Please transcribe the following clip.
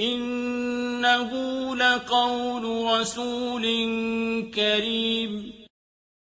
إِنَّهُ لَقَوْلُ رَسُولٍ كَرِيمٍ.